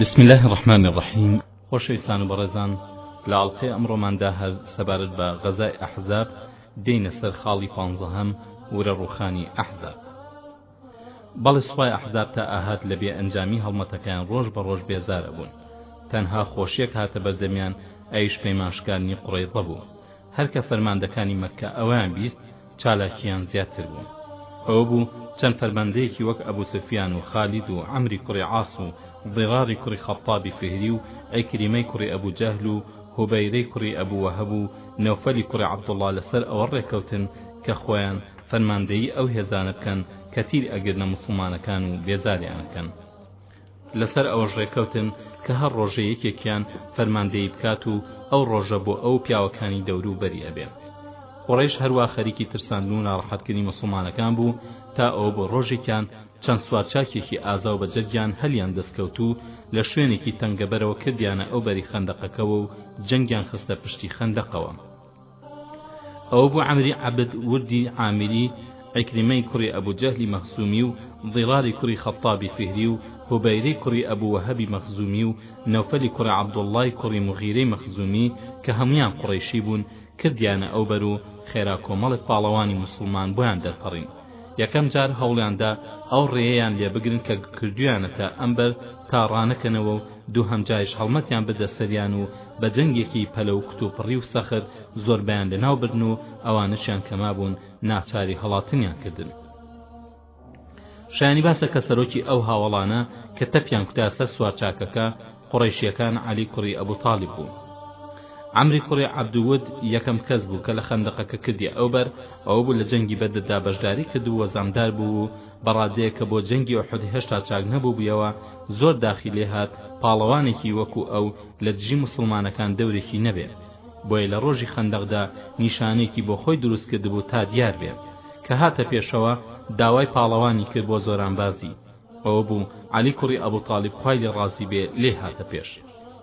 بسم الله الرحمن الرحیم خۆشەویستان و بەڕێزان لە ئاڵلقەی ئەمڕۆماندا هەر سەبارەت بە غەزای ئەحزاب دێنە سەر خاڵی پانزەهەم ورە ڕوخانی ئەحزاب بەڵێ سوپای ئەحزاب تا ئاهات لە بێ ئەنجامی هەڵمەتەکەیان ڕۆژ بە ڕۆژ بێزارە بوون تەنها خۆشیەک هاتە بەردەمیان ئەیش پەیمانشکاندنی قڕەیضە بوو هەر کە فەرماندەکانی مەککە ئەوەیان بیست چالاکییان زیادتر بوو ئەوە بوو چەند فەرماندەیەکی وەک ئەبو سفیان و خالید و عەمری کوڕی عاس و ضراری کوڕی خەتتابی فیهری و عیکریمەی کوڕی ئەبو جەهل و هوبەیرەی کوڕی ئەبو وەهەب و نەوفەلی کوڕی عەبدوڵڵا لەسەر ئەوە ڕێککەوتن کە خۆیان فەرماندەیی ئەو هێزانە بکەن کە تیر ئەگرنە موسڵمانەکان و بێزاریان ئەکەن لەسەر ئەوەش ڕێکەوتن کە هەر ڕۆژێ یەکێکیان فەرماندەیی بکات و ئەو ڕۆژە بۆ ئەو پیاوەکانی دەورو بەری ئەبێ. قوڕەیش هەروا خەریکی ترساندن و ناڕەحەتکردنی موسڵمانەکان بوو تا ئەوە بوو ڕۆژێکیان چەند سوارچاکێکی ئازاو بە جەرگیان هەلیان دەستکەوت و لە شوێنێکی تەنگەبەرەوە کردیانە ئەو بەری خەندەقەکەوە و جەنگیان خستە پشتی خەندەقەوە. ئەوە بوو عەمری عەبد وردی عامری و عیکریمەی کوڕی ئەبو جەهلی مەخزومی و ضیراری کوڕی خەتتابی فیهری و هوبەیرەی کوڕی ئەبو وەهەبی مەخزومی و نەوفەلی کوڕی عەبدوڵڵای کوڕی موغیرەی مەخزومی کە هەموویان قوڕەیشی بوون کردیانە ئەوبەر و خێرا کۆمەڵێک پاڵەوانی موسڵمان بۆیان دەرپەڕین یەکەم جار هەوڵیاندا ئەو ڕێیەیان لێ بگرن کە کردویانەتە ئەمبەر تا ڕانەکەنەوە و دووهەم جاریش هەڵمەتیان بردە سەریان و بە جەنگێکی پەلە و کوتوپڕی و سەخت زۆربەیان لەناو بردن و ئەوانەشیان کە مابوون ناچاری هەڵاتنیان کردن. شایانی باسە کە سەرۆکی ئەو هاوەڵانە کە تەپیان کوتایە سەر سوارچاکەکە، قوڕەیشییەکان عەلی کوڕی ئەبو تالیب بوو. عەمری کوڕی عەبدو ود یەکەم کەس بوو کە لە خەندەقەکە کردیە ئەوبەر، ئەوە بوو لە جەنگی بەدردا بەشداری کردبوو و زامدار بوو و بە ڕادەیەک کە بۆ جەنگی ئوحود هێشتا چاک نەبووبوویەوە زۆر داخی لێ هات پاڵەوانێکی وەکو ئەو لە دژی موسڵمانەکان دەورێکی نەبێ بۆیە لە ڕۆژی خەندەقدا نیشانەیەکی بۆ خۆی دروست کردبوو تا دیار بێ کە هاتە پێشەوە داوای پاڵەوانی کرد بۆ زۆرانبازی ئەوە بوو عەلی کوڕی ئەبو تالیب خوای لێ ڕازی بێ لێی هاتە پێش.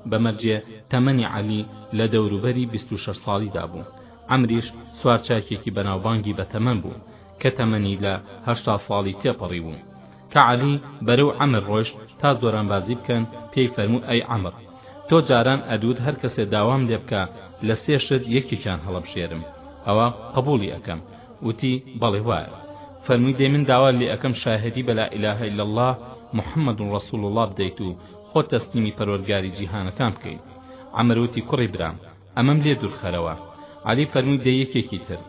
بە مەرجێ تەمەنی عەلی لە دەوروبەری بیست و شەش ساڵی دا بوو. عەمریش سوار چاکێکی بەناوبانگی بە تەمەن بوو کە تەمەنی لە هەشتا ساڵی تێپەڕی بوو. کە عەلی بەرەو عەمر ڕۆشت تا زۆرانبازی بکەن پێی فەرموو ئەی عەمر! تۆ جاران ئەدوت هەر کەسێ داوام لێ بکا لە سێ شت یەکێکیان هەڵەبژێرم ئەوا قبوڵی ئەکەم وتی بەڵێ وایە فەرمووی دەی من داوات لێ ئەکەم شاهێدی بە لا ئیلاهە الا اللە محمد رسول اللە بدەیت و خۆت تەسلیمی پەروەرگاری جیهانەکان بکەیت عەمر وتی کوڕی برام ئەمەم لێ دورخەرەوە. عەلی فەرمووی دە یەکێکی تر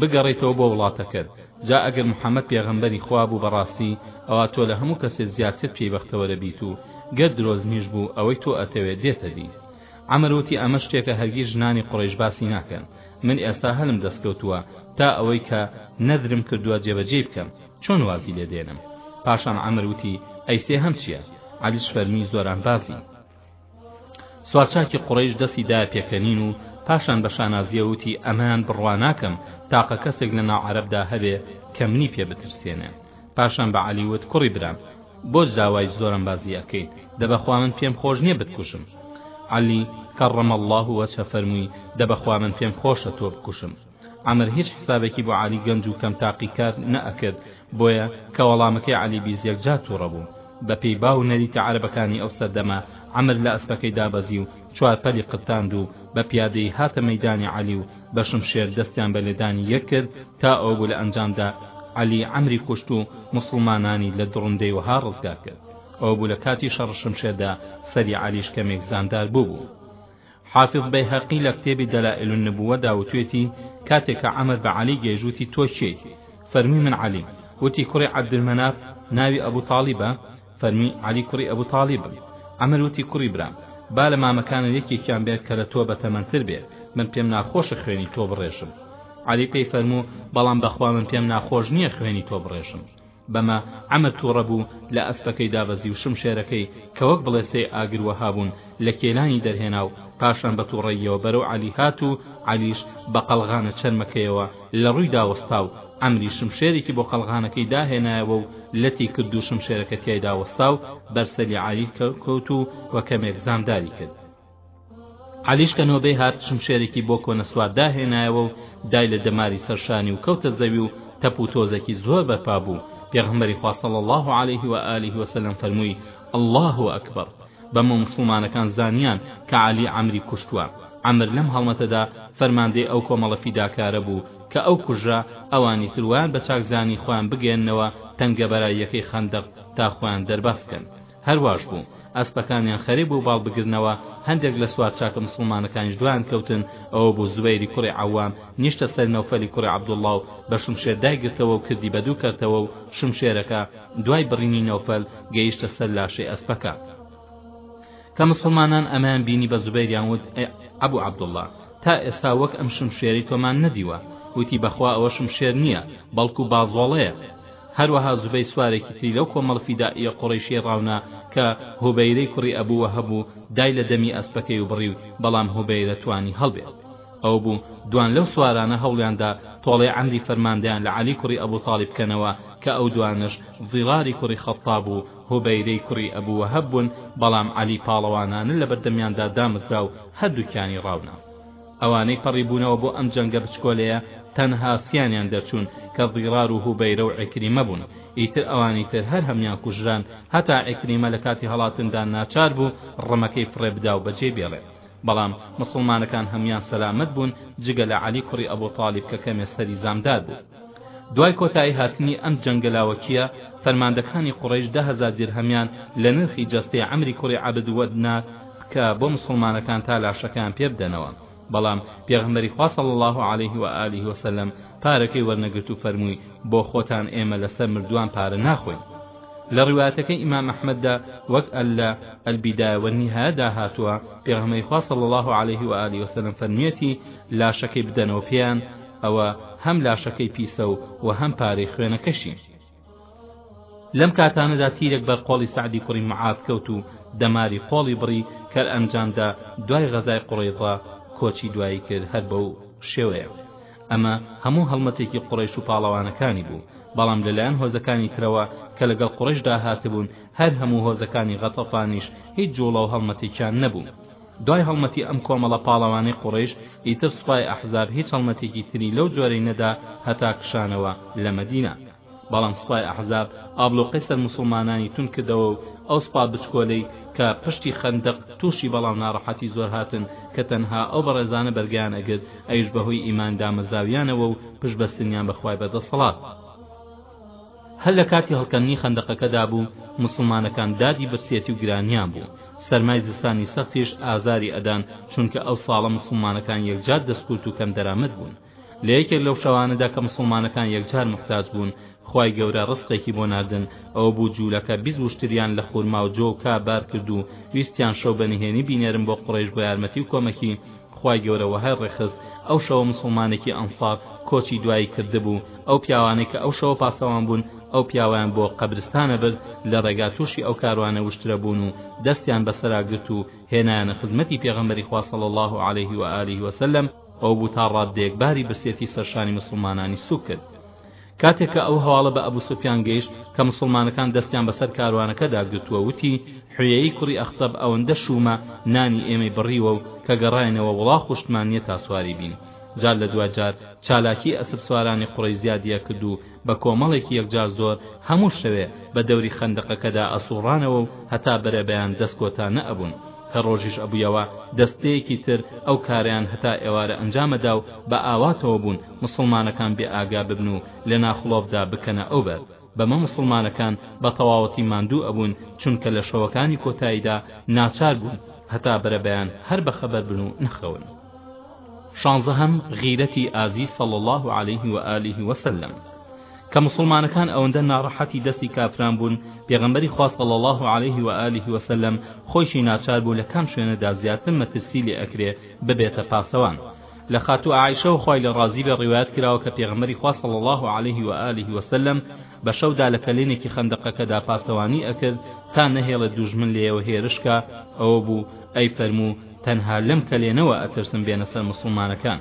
بگەڕێیتەوە بۆ وڵاتەکەت، جا ئەگەر محمد پێغەمبەری خوا بوو بەڕاستی ئەوا تۆ لە هەموو کەسێ زیاتر پێی بەختەوەرە بیت و گەر درۆزنیش بوو ئەوەی تۆ ئەتەوێ دێتە دی. عەمر وتی ئەمە شتێکە هەرگیز ژنانی قوڕەیش باسی ناکەن. من ئێستا هەلم دەستکەوتووە تا ئەوەی کە نەدرم کردووە جێبەجێی بکەم. چۆن وازی لێ دێنم؟ پاشان عەمر وتی ئەی سێهەم چیە؟ عەلیش فەرمووی زۆرانبازی. سوارچاکی قوڕەیش دەستی دا پێکەنین و پاشان بە شانازییەوە وتی ئەمەیان بڕوا ناکەم تاقە کەسێک لە ناو عەرەبدا هەبێ کە منی پێ بترسێنێ پاشان بە عەلی وت کوڕی برام بۆچ داوای زۆرەمبازی ئەکەیت دەبەخوا من پێم خۆش نییە بتکوشم عەلی کەڕەمە الله وەچە فەرمووی دەبەخوا من پێم خۆشە تۆ بکوشم عەمر هیچ حسابێکی بۆ عەلی گەنج و کەم تاقیکار نەئەکرد بۆیە کە وەڵامەکەی عەلی بیست یەکجار توڕەبوو بەپێی با و نەریتە عەرەبەکانی ئەو سەردەمە عەمر لە ئەسپەکەی دابەزی و چوار پەلی قرتاند و بە پیادەیی هاتە مەیدانی عەلی و بە شمشێر دەستیان بە لێدانی یەک کرد تا ئەوە بوو لە ئەنجامدا عەلی عەمری کوشت و موسڵمانانی لە دڕندەی وەها ڕزگار کرد ئەوە بوو لە کاتی شەڕ شمشێردا سەری عەلیش کەمێک زاندار بووبوو حافز بەیهەقی لە کتێبی دەلائیل النبووە دا وتوێتی کاتێ کە عەمر بە عەلی گێژ وتی تۆ کێی؟ فەرمووی من عەلیم وتی کوڕی عەبدولمەناف ناوی ئەبو تاڵیبە؟ فەرمی عەلی کوڕی ئەبو تاڵیبم عەمر وتی کوڕی برام با لە مامەکانت یەکێکیان بێ کە لە تۆ بە تەمەنتر بێ من پێم ناخۆشە خوێنی تۆ بڕێژم عەلی پێی فەرموو بەڵام بەخوا من پێم ناخۆش نییە خوێنی تۆ بڕێژم بەمە عەمە توڕە بوو لە ئەسپەکەی دابەزی و شمشێرەکەی کە وەک بڵێسەی ئاگر وەها بوون لە کێلانی دەرهێنا و پاشان بە توڕەییەوە بەرەو عەلی هات و عەلیش بە قەڵغانە چەرمەکەیەوە لە ڕوویدا وەستا و عەمری شمشێرێکی بۆ قەڵغانەکەی داهێنایەوە و لەتی کرد و شمشێرەکە تیایدا وەستا و بەر سەری عەلی کەوت و کەمێک زامداری کرد. عەلیش کە نۆبەی هات شمشێرێکی بۆ کۆنە سوار داهێنایەوە و دای لە دەماری سەر شانی و کەوتە زەوی و تەپ و تۆزێکی زۆر بەرپا بوو پێغەمبەری خوا صلی الله علیه و آله و سلم فەرمووی الله اکبر بەمە موسڵمانەکان زانیان کە عەلی عەمری کوشتووە عەمر لەم هەڵمەتەدا فەرماندەی ئەو کۆمەڵە فیداکارە بوو کە ئەو کوژرا ئەوانی تر وایان بە چاک زانی خۆیان بگەیەننەوە تەنگەبەراییەکەی خەندەق تا خۆیان دەرباز بکەن هەرواش بوو، ئەسپەکانیان خەریک بوو باڵ بگرنەوە، هەندێک لە سوار چاکە مسوڵمانەکانیش دوایان کەوتن، ئەوە بوو زوبەیری کوڕی عەوام نیشتە سەر نەوفەلی کوڕی عەبدوڵڵا و بە شمشێر دایگرتەوە و کردی بە دوو کەرتەوە و شمشێرەکە، دوای بڕینی نەوفەل گەیشتە سەر لاشەی ئەسپەکە. کە مسوڵمانان ئەمەیان بینی بە زوبەیریان وت، ئەی ئەبو عەبدوڵڵا، تا ئێستا وەک ئەم شمشێرەی تۆمان نەدیوە، وتی، بەخوا ئەوە شمشێر نییە، بەڵکو بازۆڵەیە. هەروەها زوبەی سوارێکی تری لەو کۆمەڵە فیدائییە قوڕەیشییە ڕاونا کە هوبەیرەی کوڕی ئەبو وەهەب و دای لە دەمی ئەسپەکەی و بڕی و بەڵام هوبەیرە توانی هەڵبێت ئەو بوو دوان لەو سوارانە هەوڵیان دا تۆڵەی عەمری فەرماندەیان لە عەلی کوڕی ئەبو تاڵیب بکەنەوە کە ئەو دوانەش ضیراری کوڕی خەتتاب و هوبەیرەی کوڕی ئەبو وەهەب بوون بەڵام عەلی پاڵەوانانە لەبەردەمیاندا دامەزرا و هەردووکیانی ڕاونا. ئەوانەی پەڕیبوونەوە بۆ ئەم جەنگە بچکۆلەیە تەنها سیانیان دەرچوون کە ضیرار و هوبەیرە و عیکریمە بوون ئیتر ئەوانی تر هەر هەموویان کوژران هەتا عیکریمە لە کاتی هەڵاتندا ناچار بوو ڕمەکەی فڕێ بدا و بەجێی بێڵێ بەڵام موسڵمانەکان هەموویان سەلامەت بوون جگە لە عەلی کوڕی ئەبو تالیب کە کەمێ سەری زامدار بوو دوای کۆتایی هاتنی ئەم جەنگە لاوەکییە، فەرماندەکانی قوڕەیش دە هەزار دیرهەمیان لە نرخی جەستەی عەمری کوڕی عەبد وەد نارد کە بۆ موسڵمانەکان تا لاشەکەیان پێ بدەنەوە، بەڵام پێغەمبەری خوا صلی اللە علیه و آله و سلم پارەکەی وەرنەگرت و فەرمووی، بۆ خۆتان ئێمە لەسەر مردووان پارە ناخۆین. لە ڕیوایەتەکەی ئیمام ئەحمەددا وەک اللە البدایە والنهایە دا هاتووە، پێغەمبەری خوا صلی اللە علیه و آله و سلم فەرموویەتی، لاشەکەی بدەنەوە پێیان، ئەوە هەم لاشەکەی پیسە و وە هەم پارەی خوێنەکەشی. لەم کاتانەدا تیرێک بەر قۆڵی سەعدی کوڕی معاذ کەوت و دەماری قۆڵی بڕی، کەرئەنجامدا دوای غەزای قوڕەیضە کۆچی دوایی کرد هەر بەو شێوەیە. ئەمە هەموو هەڵمەتێکی قوڕەیش و پاڵەوانەکانی بوو، بەڵام لەلایەن هۆزەکانی ترەوە کە لەگەڵ قوڕەیشدا هاتبوون، هەر هەموو هۆزەکانی غەطەفانیش هیچ جوڵە و هەڵمەتێکیان نەبوو. دوای هەڵمەتی ئەم کۆمەڵە پاڵەوانەی قوڕەیش ئیتر سوپای ئەحزاب هیچ هەڵمەتێکی تری لەو جۆرەی نەدا هەتا کشانەوە لە مەدینە بەڵام سوپای ئەحزاب ئابڵۆقەی سەر موسڵمانانی توند کردەوە و ئەو سوپا بچکۆلەی کە پشتی خەندەق تووشی بەڵاو ناڕەحەتی زۆر هاتن کە تەنها ئەو بەڕێزانە بەرگەیان ئەگرت ئەویش بەهۆی ئیمان دامەزراویانەوە و پشتبەستنیان بە خوای بە دەسەڵات هەر لە کاتی هەڵکەندنی خەندەقەکەدا بوو موسڵمانەکان دادی برسیەتی و گرانیان بوو سەرمای زستانی سەختیش ئازاری ئەدان چونکە ئەو ساڵە موسڵمانەکان یەکجار دەستکورت و کەم دەرامەت بوون لە یەکێک لەو شەوانەدا کە موسڵمانەکان یەکجار موحتاج بوون خوای گەورە ڕزقێکی بۆ ناردن ئەوە بوو جوولەکە بیست وشتریان لە خورما و جۆ و کا بار کرد و ویستیان شەو بە نهێنی بینێرن بۆ قوڕەیش بۆ یارمەتی و کۆمەکی خوای گەورە وەهای ڕێکخست ئەو شەوە موسڵمانێکی ئەنسار کۆچی دوایی کردبوو ئەو پیاوانەی کە ئەو شەوە پاسەوان بوون ئەو پیاوەیان بۆ قەبرستانە برد لە ڕێگا تووشی ئەو کاروانە وشترە بوون و دەستیان بەسەرا گرت و هێنایانە خزمەتی پێغەمبەری خوا صلی الله علیه و آله وسلم ئەو بوو تا ڕاددەیەک باری برسێتی سەرشانی موسڵمانانی سووک کرد کاتێک کە ئەو هەواڵە بە ئەبو سوفیان گەیشت کە موسڵمانەکان دەستیان بەسەر کاروانەکەدا گرتووە وتی، حویەیی کوڕی ئەخطەب ئەوەندە شوومە نانی ئێمەی بڕیوە و کە گەڕاینەوە وڵا خوشتمان نیە تا سواری بین. جار لە دوای جار چالاکیی ئەسپسوارانی قوڕەیش زیادیە کرد و بە کۆمەڵێکی یەکجار زۆر هەموو شەوێ بە دەوری خەندەقەکەدا ئەسووڕانەوە و هەتا بەرەبەیان دەست کۆتا نەئەبوون کە ڕۆژیش ئەبوویەوە دەستەیەکی تر ئەو کارەیان هەتا ئێوارە ئەنجامەدا و بە ئاواتەوە بوون موسڵمانەکان بێ ئاگا ببن و لە ناخڵۆڤدا بکەنە ئەو بەر، بەمە موسڵمانەکان بە تەواوەتی ماندوو ئەبوون چونکە لە شەوەکانی کۆتاییدا ناچار بوون هەتا بەرەبەیان هەر بە خەبەر بن و نەخەون. شانزەهەم، غیرەتی ئازیز صلی اللە علیه و آله و سلم، کە موسڵمانەکان ئەوەندە ناڕەحەتی دەستی کافران بوون پێغەمبەری خوا صلی اللە علیه و آله و سلم خۆیشی ناچار بوو لە کام شوێنەدا زیاتر مەترسی لێ ئەکرێ ببێتە پاسەوان، لە خاتوو عائیشەوە خوای لێ ڕازی بێ ڕیوایەت کراوە کە پێغەمبەری خوا صلی اللە علیه و آله و سلم بە شەودا لە کەلێنێکی خەندەقەکەدا پاسەوانی ئەکرد تا نەهێڵێ دوژمن لێیەوە هێرش کا ئەوە بوو ئەی فەرموو تەنها لەم کەلێنەوە ئەترسم بێنە سەر موسڵمانەکان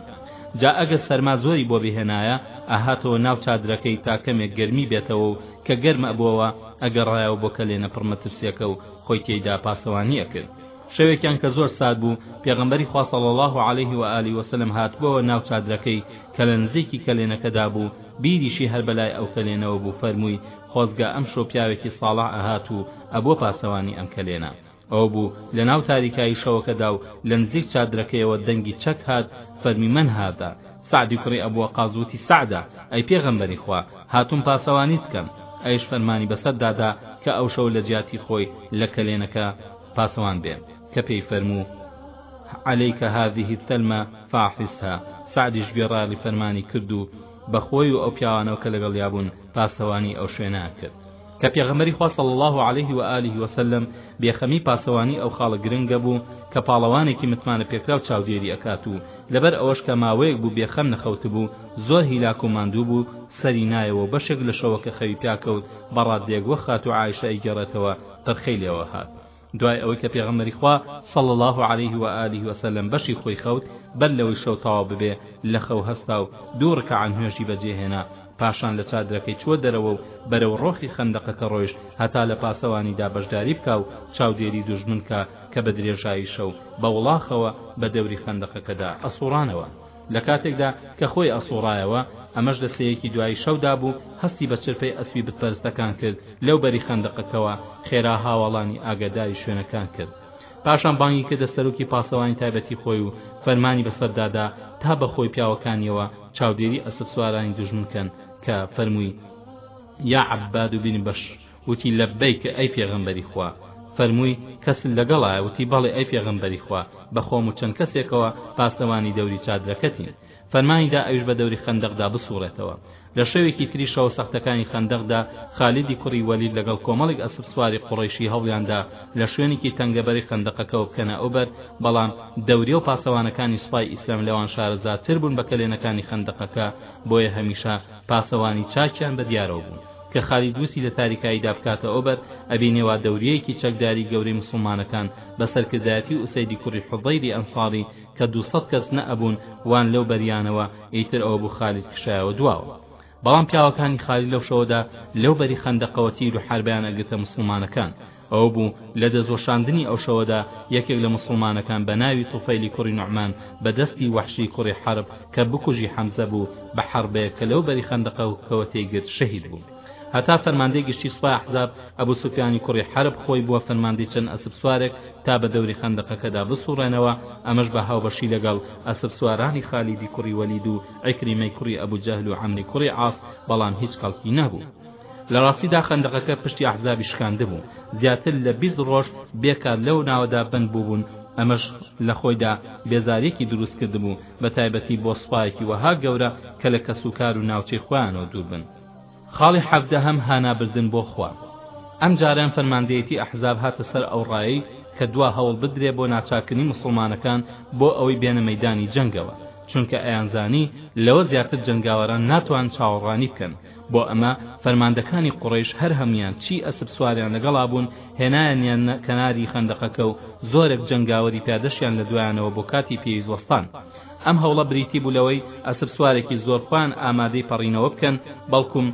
جا ئەگەر سەرما زۆری بۆ بهێنایە ئەهاتەوە ناو چادرەکەی تا کەمێک گەرمی بێتەوە و کە گەرم ئەبووەوە ئەگەڕایەوە بۆ کەلێنە پڕ مەترسیەکە و خۆی تێیدا پاسەوانی ئەکرد شەوێکیان کە زۆر سارد بوو، پێغەمبەری خوا صلی اللە علیه و آله و سلم هاتبۆوە ناو چادرەکەی کە لە نزیکی کەلێنەکەدا بوو، بیریشی هەر بەلای ئەو کەلێنەوە بوو فەرمووی، خۆزگە ئەمشۆ پیاوێکی صاڵح ئەهات و ئەبووە پاسەوانی ئەم کەلێنە. ئەوەبوو لە ناو تاریکایی شەوەکەدا و لە نزیک چادرەکەیەوە دەنگی چەک هات، فەرمی من هاذا؟ سەعدی کوڕی ئەبو وەقاز وتی، سەعدە، ئەی پێغەمبەری خوا، هاتووم پاسەوانیت بکەم. ئەویش فەرمانی بەسەردا دا کە ئەوشەو لە جیاتی خۆی لە کەلێنەکە، پاسەوان بێ کە پێی فەرموو، علیک هذه التلمە فاحفظها، سەعدیش گوێڕایەڵی فەرمانی کرد و بە خۆی و ئەو پیاوانەوە کە لەگەڵیا بوون پاسەوانی ئەو شوێنەیان کرد. کە پێغەمبەری خوا صلی اللە علیه و آله و سلم بێخەمی پاسەوانی ئەو خاڵە گرنگە بوو کە پاڵەوانێکی متمانە پێکراو چاودێری ئەکات و لەبەر ئەوەش کە ماوەیەک بوو بێخەم نەخەوتبوو زۆر هیلاک و ماندوو بوو سەری نایەوە و بەشێک لە شەوەکە خەوی پیاکەوت بە ڕاددەیەک وەک خاتوو عائیشە ئەیگێڕێتەوە ترخەی لێوە هات دوای ئەوەی کە پێغەمبەری خوا صلی اللە علیه و آله و سلم بەشی خۆی خەوت بەر لەوەی شەو تەواو ببێ لە خەو هەستا و دوو ڕکەعە نوێژی بەجێ هێنا پاشان لە چادرەکەی چووە دەرەوە و بەرەو ڕۆخی خەندەقەکە ڕۆیشت هەتا لە پاسەوانیدا بەشداری بکا و چاودێری دوژمن کا کە بە درێژایی شەو بە وڵاخەوە بە دەوری خەندەقەکەدا ئەسوڕانەوە لە کاتێکدا کە خۆی ئەسووڕایەوە، ئەمەش لە سێیەکی دوایی شەودا بوو، هەستی بە چرپەی ئەسپی بتپەرستەکان کرد، لەو بەری خەندەقەکەوە خێرا هاواڵانی ئاگاداری شوێنەکان کرد. پاشان بانگی کردە سەرۆکی پاسەوانی تایبەتی خۆی و فەرمانی بەسەردا دا تا بە خۆی پیاوەکانیەوە چاودێری ئەسپسوارانی دوژمن کەن کە فەرمووی یا عەباد بن بەشر وتی، لبیک ئەی پێغەمبەری خوا، فەرمووی، کەس لەگەڵایە؟ وتی، بەڵێ ئەی پێغەمبەری خوا، بە خۆم و چەند کەسێکەوە پاسەوانی دەوری چادرەکەتین. فەرمانی دا ئەویش بە دەوری خەندەقدا بسووڕێتەوە. لە شەوێکی تری شەوە سەختەکانی خەندەقدا خالیدی کوڕی وەلید لەگەڵ کۆمەڵێک ئەسپسواری قوڕەیشی هەوڵیان دا لە شوێنێکی تەنگەبەرەی خەندەقەکەوە بکەنە ئەو بەر، بەڵام دەوریە و پاسەوانەکانی سوپای ئیسلام لەوان شارەزاتر بوون بە کەلێنەکانی خەندەقەکە، بۆیە هەمیشە پاسەوانی چاکیان بە دیارەوە بوون. کە خالید وسی لە تاریکاییدا بکاتە ئۆبەر، ئەبینێ وا دەوریەیەکی چەکداری گەورەی موسڵمانەکان بە سەرکردایەتی ئوسەیدی کوڕی حوضەیری ئەنساری کە دوو سەد کەس نە ئەبوون وان لەو بەریانەوە ئیتر ئەوە بوو خالید کشایەوە دواوە بەڵام پیاوەکانی خالید لەو شەوەدا لەو بەری خەندەقەوە تیر و حاربەیان ئەگرتە موسڵمانەکان ئەوە بوو لە دەستوەشاندنی ئەو شەوەدا یەکێک لە موسڵمانەکان بە ناوی طوفیلی کوڕی نوعمان بە دەستی وەحشی کوڕی حەرب کە بکوژی حەمزە بوو بە حەڕبێک کە لەو بەری خەندەقەکەوە تێی گرت شەهید بوو هەتا فەرماندەی گشتی سوپای ئەحزاب ئەبو سوفیانی کوڕی حەرب خۆی بووە فەرماندەی چەند ئەسپسوارێک تا بە دەوری خەندەقەکەدا بسوڕێنەوە ئەمەش بە هاوبەشی لەگەڵ ئەسپسوارانی خالیدی کوڕی وەلید و عیکریمەی کوڕی ئەبو جەهل و عەمری کوڕی عاس بەڵام هیچ کەڵکی نەبوو لە ڕاستیدا خەندەقەکە پشتی ئەحزابی شکاندبوو زیاتر لە بیست ڕۆژ بێکار لەو ناوەدا بەند بووبوون ئەمەش لە خۆیدا بێزاریەکی دروست کردبوو بە تایبەتی بۆ سوپایەکی وەها گەورە کە لە کەسوکار و ناوچەی خۆیانەوە دوور بن خاڵی حەڤدەهەم هانابردن بۆ خوا ئەم جارەیان فەرماندەیەتی ئەحزاب هاتە سەر ئەو ڕایەی کە دوا هەوڵ بدرێ بۆ ناچاکردنی موسڵمانەکان بۆ ئەوەی بێنە مەیدانی جەنگەوە چونکە ئەیانزانی لەوە زیاتر جەنگاوەران ناتوان چاوەڕانی بکەن بۆ ئەمە فەرماندەکانی قوڕەیش هەر هەموویان چی ئەسپ سواریان لەگەڵا بوون هێنایانیانە کەناری خەندەقەکە و زۆرێک جەنگاوەری پیادەشیان لە دوایانەوە بۆ کاتی پێویست وەستان ئەم هەوڵە بریتی بوو لەوەی ئەسپ سوارێکی زۆر خۆیان ئامادەی پەڕینەوە بکەن بەڵکوم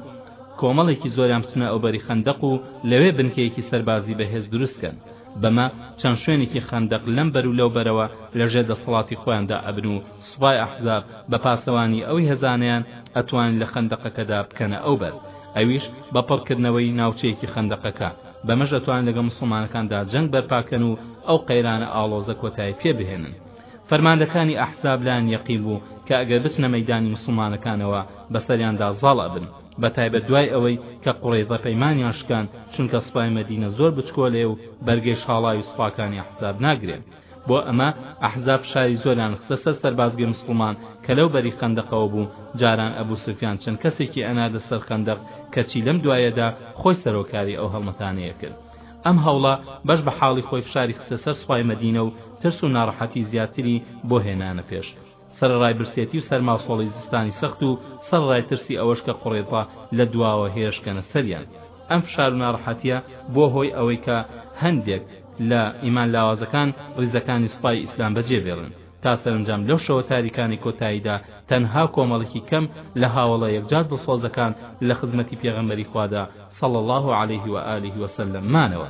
کۆمەڵێکی زۆریان بچنە ئەوبەری خەندەق و لەوێ بنکەیەکی سەربازی بەهێز دروست بکەن بەمە چەند شوێنێکی خەندەق لەم بەر و لەو بەرەوە لەژێر دەسەڵاتی خۆیاندا ئەبن و سوپای ئەحزاب بە پاسەوانی ئەو هێزانەیان ئەتوانی لە خەندەقەکەدا بکەنە ئەو بەر ئەویش بە پڕ کردنەوەی ناوچەیەکی خەندەقەکە بەمەش ئەتوانن لەگەڵ موسڵمانەکاندا جەنگ بەرپا کەن و ئەو قەیرانە ئاڵۆزە کۆتایی پێ بهێنن فەرماندەکانی ئەحزاب لایان یەقین بوو کە ئەگەر بچنە مەیدانی موسڵمانەکانەوە بەسەریاندا زاڵ ئەبن بە تایبەت دوای ئەوەی کە قوڕەیزە پەیمانیان شکان چونکە سوپای مەدینە زۆر بچکۆلەیە و بەرگەی شاڵاوی سوپاکانی ئەحزاب ناگرێ بۆ ئەمە ئەحزاب شاری زۆریان خستە سەر سەربازگەی موسڵمان کە لەو بەری خەندەقەوە بوو جاران ئەبو سوفیان چەند کەسێکی ئەناردە سەر خەندەق کەچی لەم دوایەدا خۆی سەرۆکاری ئەو هەڵمەتانەیە کرد ئەم هەوڵە بەش بە حاڵی خۆی فشاری خستە سەر سوپای مەدینە و ترس و ناڕەحەتی زیاتری بۆ هێنانە پێش سەرەڕای برسێتی و سەرماوسۆڵەی زستانی سەخت و سەڕەڕای ترسی ئەوەش کە قوڕەیضە لە دواوە هێرشکەنە سەریان ئەم فشار و ناڕەحەتیە بوە هۆی ئەوەی کە هەندێک لە ئیمان لاوازەکان ڕیزەکانی سوپای ئیسلام بەجێ بێڵن تا سەرەنجام لەو شەوە تاریکانەی کۆتاییدا تەنها کۆمەڵێکی کەم لە هاوەڵە یەکجار دڵسۆزەکان لە خزمەتی پێغەمبەری خوادا صلی اللە علیه و آله و سلم مانەوە.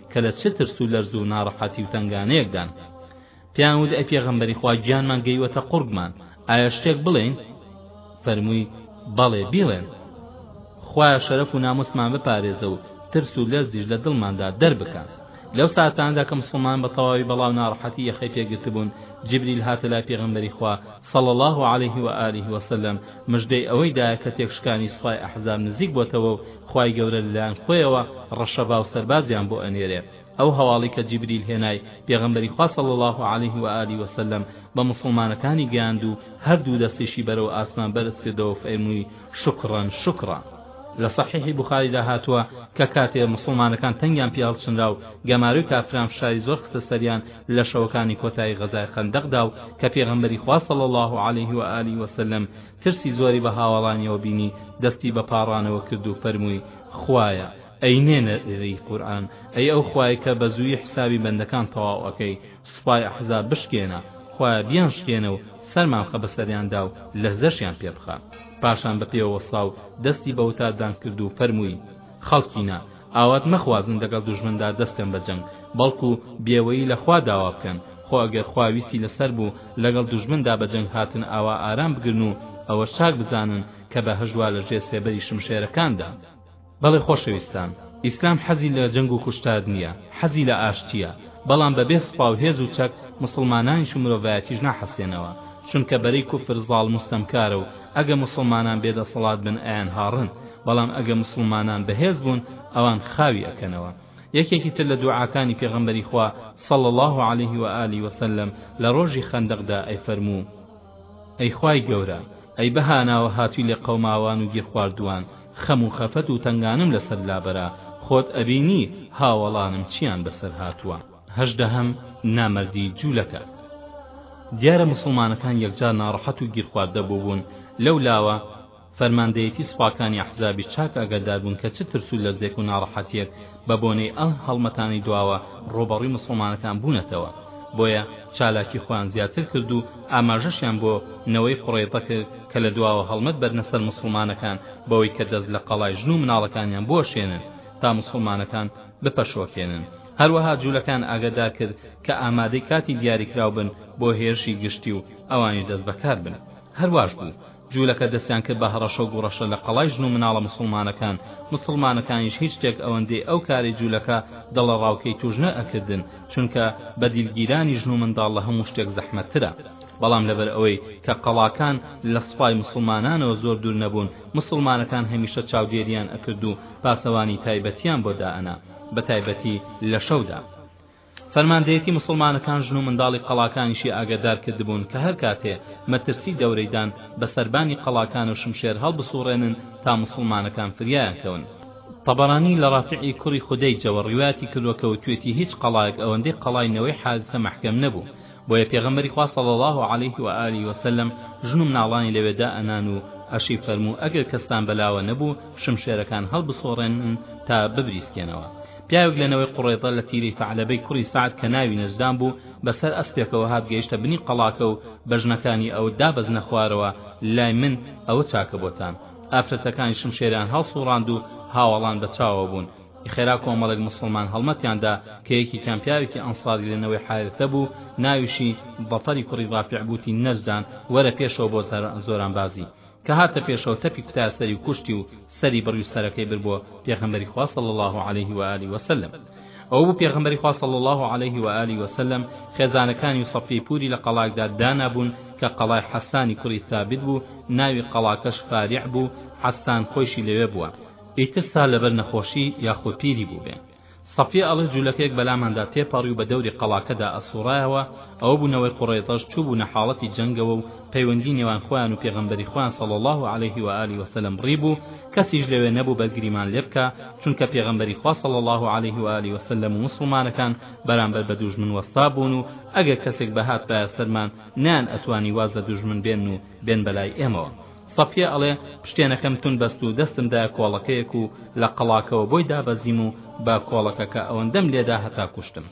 کە لە چ ترس و لەرز و ناڕەحەتی و تەنگانەیەکدان پێیان وت ئەی پێغەمبەری خوا گیانمان گەیوەتە قوڕگمان ئایا شتێک بڵێین فەرمووی بەڵێ بیڵێن خوایە شەرەف و ناموسمان بپارێزە و ترس و لەرزیش لە دڵماندا دەربکە لەو ساتاندا کە مسلمان بە تەواوی بەڵاو ناڕەحەتی یەخەی پێگرتبوون جبریل هاتە لای پێغەمبەری خوا صلی اللە علیه و آله و سلم، مژدەی ئەوەی دا کە تێکشکانی سوپای ئەحزاب نزیک بۆتەوە و خوای گەورە لەلایەن خۆیەوە ڕەشەبا و سەربازیان بۆ ئەنێرێ، ئەو هەواڵەی کە جیبریل هێنای پێغەمبەری خوا صلی اللە علیه و آله و سلم بە موسڵمانەکانی گەیاند و هەردوو دەستیشی بەرەو ئاسمان بەرز کردەوە و فەرمووی، شکرا شکرا. لە سەحیحی بوخاریدا هاتووە کە کاتێ موسڵمانەکان تەنگیان پێ هەڵچنرا و گەمارۆی کافران فشاری زۆر خستە سەریان لە شەوەکانی کۆتایی غەزای خەندەقدا و کە پێغەمبەری خوا صلی اللە علیه و آله و سلم ترسی زۆری بە هاوەڵانیەوە بینی دەستی بە پاڕانەوە کرد و فەرمووی خوایە ئەی نێنەری قورئان ئەی ئەو خوایە کە بە زوویی حسابی بەندەکان تەواو ئەکەی سوپای ئەحزاب بشکێنە خوایە بیان شکێنە و سەرمان خە بەسەریاندا و لەرزەشیان پێ بخە پاشان بە پێوە وەستا و دەستی بە وتاردان کرد و فەرمووی خەڵکینە ئاوات مەخوازن لەگەڵ دوژمندا دەست کەن بە جەنگ بەڵکو بێوەیی لە خوا داوا بکەن خۆ ئەگەر خوا ویستی لەسەر بوو لەگەڵ دوژمندا بە جەنگ هاتن ئاوا ئارام بگرن و ئەوەش چاک بزانن کە بە هەژوا لە ژێر سێبەری شمشێرەکاندا بەڵێ خۆشەویستان، ئیسلام حەزی لە جەنگ و کوشتار نییە، حەزی لە ئاشتییە، بەڵام بەبێ سپا و هێز و چەک موسڵمانانیش و مرۆڤایەتیش ناحەسێنەوە، چونکە بەرەی کوفر زاڵم و ستەمکارە و ئەگە موسڵمانان بێ دەسەڵات بن ئەیان هاڕن، بەڵام ئەگە موسڵمانان بەهێز بوون ئەوان خاوی ئەکەنەوە. یەکێکی تر لە دوعاکانی پێغەمبەری خوا صلی اللە علیه و آله و سلم لە ڕۆژی خەندەقدا ئەیفەرموو. ئەی خوای گەورە ئەی بەهاناوە هاتوی لە قەوماوان و گیرخواردوان خەم و خەفەت و تەنگانم لەسەر لابەرە خۆت ئەبینی هاوەڵانم چیان بەسەر هاتوە. هەژدەهەم نامەردی جولەکە. دیارە موسڵمانەکان یەکجار ناڕەحەت و گیرخواردە بوبون لەولاوە، فەرماندەیەتی سوپاکانی ئەحزابی چاپ ئاگادار بوون کە چ ترس و لەرزێک و ناڕەحەتیەک بە بۆنەی ئه هەڵمەتانەی دواوە ڕووبەڕووی موسڵمانەکان بوونەتەوە بۆیە چالاکی خۆیان زیاتر کرد و ئاماژەشیان بۆ نەوەی قوڕەیضە کرد کە لە دواوە هەڵمەت بەرنە سەر موسڵمانەکان بەوەی کە دەست لە قەڵای ژن و مناڵەکانیان بوەشێنن تا موسڵمانەکان بپەشۆکێنن هەروەها جولەکان ئاگادار کرد کە ئامادەی کاتی دیاریکراو بن بۆ هێرشی گشتی و ئەوانیش دەست بەکار بن هەرواش بوو جولەکە دەستیان کرد بە هەڕەشە و گوڕەشە لە قەڵای ژن و مناڵە مسوڵمانەکان، مسوڵمانەکانیش هیچ شتێک ئەوەندەی ئەو کارەی جولەکە دەڵەڕاوکێی توژنە ئەکردن، چونکە بەدیل گیرانی ژن و منداڵ لە هەموو شتێک زەحمەت ترە. بەڵام لەبەر ئەوەی کە قەڵاکان لە سوپای مسوڵمانانەوە زۆر دوور نەبوون، مسوڵمانەکان هەمیشە چاودێریان ئەکرد و پاسەوانی تایبەتیان بۆ دائەنا، بەتایبەتی لە شەودا. فەرماندەیەتی موسڵمانەکان ژن و منداڵی قەڵاکانیشی ئاگەدار کردبوون کە هەر کاتێ مەترسی دەورەی دان بە سەربانی قەڵاکان و شمشێر هەڵبسووڕێنن تا موسڵمانەکان فریایان کەون. تەبەرانی لە ڕافعی کوڕی خودەیجەوە ڕیوایەتی کردووە کە وتویەتی هیچ قەڵایەک ئەوەندەی قەڵای نەوەی حارسە مەحکەم نەبوو بۆیە پێغەمبەری خوا صلی اللە علیه و آله و سلم ژن و مناڵانی لەوێ دائەنان و ئەشی فەرموو ئەگەر کەستان بەلاوە نەبوو شمشێرەکان هەڵبسووڕێنن تا ببریسکێنەوە پیاوێک لە نەوەی قوڕەیضە لە تیرەی ثعلەبەی کوڕی سەعد کە ناوی نەجدان بوو بە سەر ئەسپێکەوە هات گەیشتە بنی قەڵاکە و بە ژنەکانی ئەو دابەزنە خوارەوە لای من ئەوە چاکە بۆتان ئافرەتەکانی شمشێریان هەڵسوڕاند و هاوەڵان بە چاوەوە بوون خێرا کۆمەڵێک موسڵمان هەڵمەتیاندا کە یەکێکیان پیاوێکی ئەنساری لە نەوەی حارثە بوو ناویشی ظەفەری کوڕی ڕافیع بووتی نەجدان وەرە پێشەوە بۆ زۆرانبازی کە هاتە پێشەوە تەپی کوتایە سەری و کوشتی و سەری بڕی و سەرەکەی برد بۆ پێغەمبەری خوا صلی اللە علیه و آله وسلم ئەوە بوو پێغەمبەری خوا صلی اللە علیه و آله وسلم خێزانەکانی و صەفی پوری لە قەڵاکدا دانابوون کە قەڵای حەسانی کوڕی ثابت بوو ناوی قەڵاکەش فاریع بوو حەسان خۆیشی لەوێ بووە ئیتر سا لەبەر نەخۆشی یاخۆ پیری بووبێ. سەفیە ئەڵێ جولەکەیەک بەلاماندا تێپەڕی و بە دەوری قەڵاکەدا ئەسوڕایەوە، ئەوە بوو نەوەی قوڕەیزەش چووبوونە حاڵەتی جەنگەوە و پەیوەندی نێوان خۆیان و پێغەمبەری خۆیان صلی اللە علیه و آله و سلم ڕیبوو، کەسیش لەوێ نەبوو بەرگریمان لێبکا، چونکە پێغەمبەری خوا صلی اللە علیه و آله و سلم و موسڵمانەکان بەرامبەر بە دوژمن وەستابوون و ئەگەر کەسێک بهاتبایە سەرمان نەیان ئەتوانی واز لە دوژمن بێنن و بێن بەلای ئێمەوە. سەفیە ئەڵێ پشتێنەکەم توند بەست و دەستم دا کۆڵەکەیەک و لە قەڵاکەوە بۆی دابەزیم و بە کۆڵەکەکە ئەوەندەم لێدا هەتا کوشتم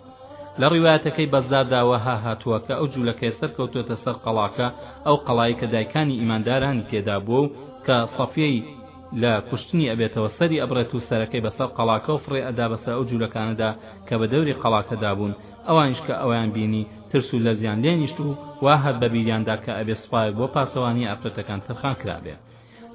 لە ڕیوایەتەکەی بەزداردا وەها هاتووە کە ئەو جوولەکەی سەرکەوتووەتە سەر قەڵاکە ئەو قەڵایی کە دایکانی ئیماندارانی تێدا بووە و کە سەفیەی لە کوشتنی ئەبێتەوە سەری ئەبڕێت و سەرەکەی بەسەر قەڵاکە و فڕێ ئەدا بەسەر ئەو جوولەکانەدا کە بە دەوری قەڵاکەدا بوون ئەوانیش کە ئەویان بینی ترس و لەرزیان لێ نیشت و وا هەر بە بیریان دا کە ئەبێ سوپایەک بۆ پاسەوانیی ئافرەتەکان تەرخان کرابێ.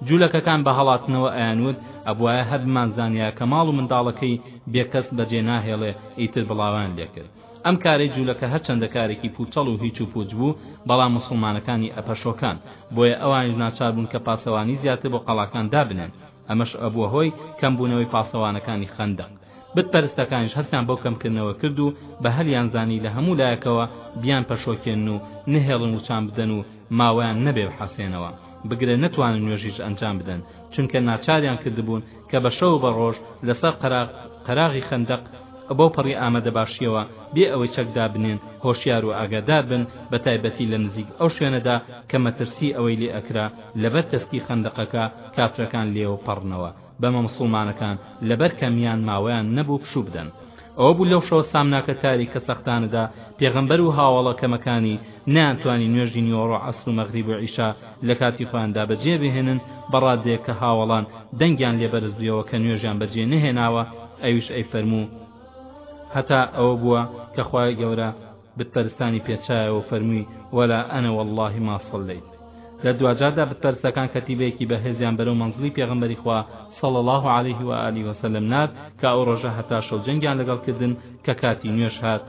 جوولەکەکان بە هەڵاتنەوە ئەیان وت، ئەبوایە هەر بمانزانیایە کە ماڵ و منداڵەکەی بێ کەس بە جێ ناهێڵێ، ئیتر بڵاوەیان لێ کرد. ئەم کارەی جوولەکە هەر چەندە کارێکی پووچەڵ و هیچ و پووچ بوو، بەڵام موسڵمانەکانی ئەپەشۆکاند، بۆیە ئەوانیش ناچار بوون کە پاسەوانیی زیاتر بۆ قەڵاکان دابنێن. ئەمەش ئەبووە هۆی کەمبوونەوەی پاسەوانەکانی خەندەق، بت پەرستەکانیش هەستیان بەو کەمکردنەوە کرد و بە هەلیان زانی لە هەموو لایەکەوە بیانپەشۆکێنن و نەهێڵن وچان بدەن و ماوەیان نەبێ بحەسێنەوە، بگرە نەتوانن نوێژیش ئەنجام بدەن، چونکە ناچاریان کردبوون کە بە شەو و بە ڕۆژ لەسەر قەراغ قەراغی خەندەق بەو پەڕی ئامادەباشییەوە بێ ئەوەی چەک دابنێن هۆشیار و ئاگادار بن بە تایبەتی لە نزیک ئەو شوێنەدا کە مەترسی ئەوەی لێ ئەکرا لەبەر تەسکی خەندەقەکە کافرەکان لێوە پەڕنەوە بەمە موسڵمانەکان لەبەر کەمیان ماوەیان نەبوو پشوو بدەن ئەوەبوو لەو شەوە سامناکە تاریکە سەختانەدا پێغەمبەر و هاوەڵە کەمەکانی نەیانتوانی نوێژی نیوەڕۆ عەسر و مەغریب و عیشا لە کاتی خۆیاندا بەجێ بهێنن بە ڕادەیەک کە هاوەڵان دەنگیان لێ بەرز بوویەوە کە نوێژیان بەجێ نەهێناوە ئەویش ئەیفەرموو هەتا ئەوە بووە کە خوای گەورە بتپەرستانی پێچایەوە و فەرمووی، ولا انا واللە ما صلیت. لە دواجاردا بتپەرستەکان کەتیبەیەکی بەهێزیان بەرەو مەنزڵی پێغەمبەری خوا صلی اللە علیه و آله و سلم نارد کە ئەو ڕۆژە هەتا شەو جەنگیان لەگەڵ کردن کە کاتی نوێژ هات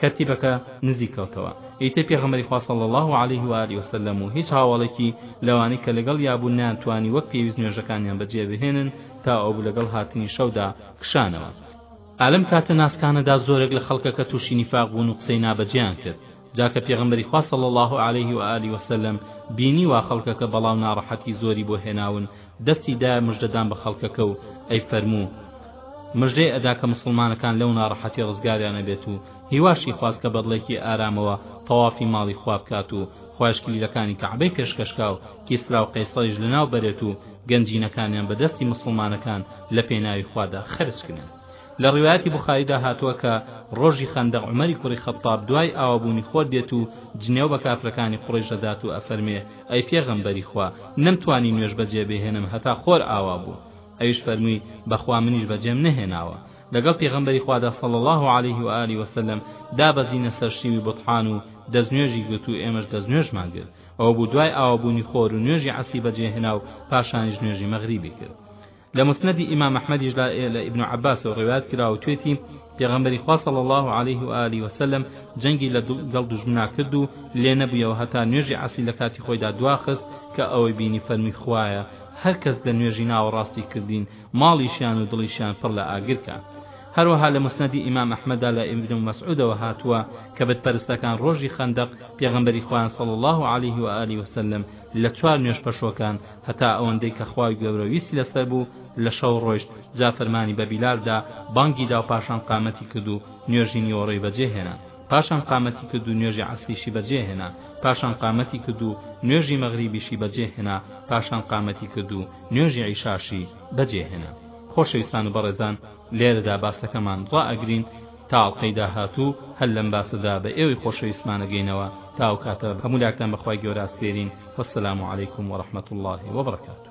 کەتیبەکە نزیک کەوتەوە ئیتر پێغەمبەری خوا صلی اللە علیه و آله و سلم و هیچ هاوەڵێکی لەوانەی کە لەگەڵ یابوون نەیانتوانی وەک پێویست نوێژەکانیان بەجێبهێنن تا ئەوبوو لەگەڵ هاتنی شەودا کشانەوە ئا لەم کاتە ناسکانەدا زۆرێک لە خەڵکەکە تووشی نیفاق بوون و قسەی نابەجێیان کرد جا کە پێغەمبەری خوا صلی اللە علیه و آله و سلم بینی وا خەڵکەکە بەڵا و ناڕەحەتی زۆری بۆ هێناون دەستی دایە مژدەدان بە خەڵکەکە و ئەی فەرموو مژدەی ئەدا کە مسلمانەکان لەو ناڕەحەتی ڕزگاریان ئەبێت و هیواشی خواست کە بەدڵێکی ئارامەوە تەوافی ماڵی خوا بکات و خوایش کلیلەکانی کەعبەی پێشکەشکا و کیسرا و قەیسەریش لەناو بەرێت و گەنجینەکانیان بە دەستی موسڵمانەکان لە پێناوی خوادا خەرج کرێن لە ڕیوایەتی بوخاریدا هاتووە کە ڕۆژی خەندەق عومەری کوڕی خەتتاب دوای ئاوا بوونی خۆر دێت و جنێو بە کافرەکانی قوڕەیش ئەدات و ئەفەرمێ ئەی پێغەمبەری خوا نەمتوانی نوێژ بەجێ بهێنم هەتا خۆر ئاوا بوو ئەویش فەرمووی بەخوا منیش بەجێم نەهێناوە لەگەڵ پێغەمبەری خوادا صلی الله علیه و آله وسلم دابەزینە سەر شیوی بطحان و دەستنوێژی گرت و ئێمەش دەستنوێژمان گرت ئەوە بوو دوای ئاوابوونی خۆر و نوێژی عەسری بەجێ هێنا و پاشانیش نوێژی مەغریبی کرد لە مسندی ئیمام ئەحمەدیش لە ئیبن عەباسەوە ڕەوایەت کراوە توێتی پێغەمبەری خوا صلی الله علیه و آله وسلم جەنگی لەگەڵ دوژمنا کرد و لێ نەبوویەوە هەتا نوێژی عەسی لە کاتی خۆیدا دواخست کە ئەوەی بینی فەرمی خوایە هەر کەس لە نوێژی ناوەڕاستی کردین ماڵیشیان و دڵیشیان پڕ لە ئاگر کا هەروەها لە مسندی ئیمام ئەحمەدا لە ئیبن مەسعودەوە هاتووە کە بت پەرستەکان ڕۆژی خەندەق پێغەمبەری خۆیان صلی الله علیه و آله وسلم لە چوار نوێژ پەشۆکان هەتا ئەوەندەی کە خوای گەورە ویستی لەسەر بوو لە شەو ڕۆیشت جا فەرمانی بە بیلالدا بانگی دا و پاشان قامەتی کرد و نوێژی نیوەڕۆی بەجێهێنا پاشان قامەتی کرد و نوێژی عەسریشی بەجێ هێنا، پاشان قامەتی کرد و نوێژی مەغریبیشی بەجێ هێنا، پاشان قامەتی کرد و نوێژی عیشاشی بەجێ هێنا. خۆشەویستان و بەڕێزان لێرەدا باسەکەمان ڕائەگرین تا ئەڵقەی داهاتوو هەر لەم باسەدا بە ئێوەی خۆشەویستمان ئەگەینەوە، تا ئەو کاتە هەموو لاکتان بە خوای گەورە ئەسپێرین، والسلام علیکم ورحمة اللە وبرکاته.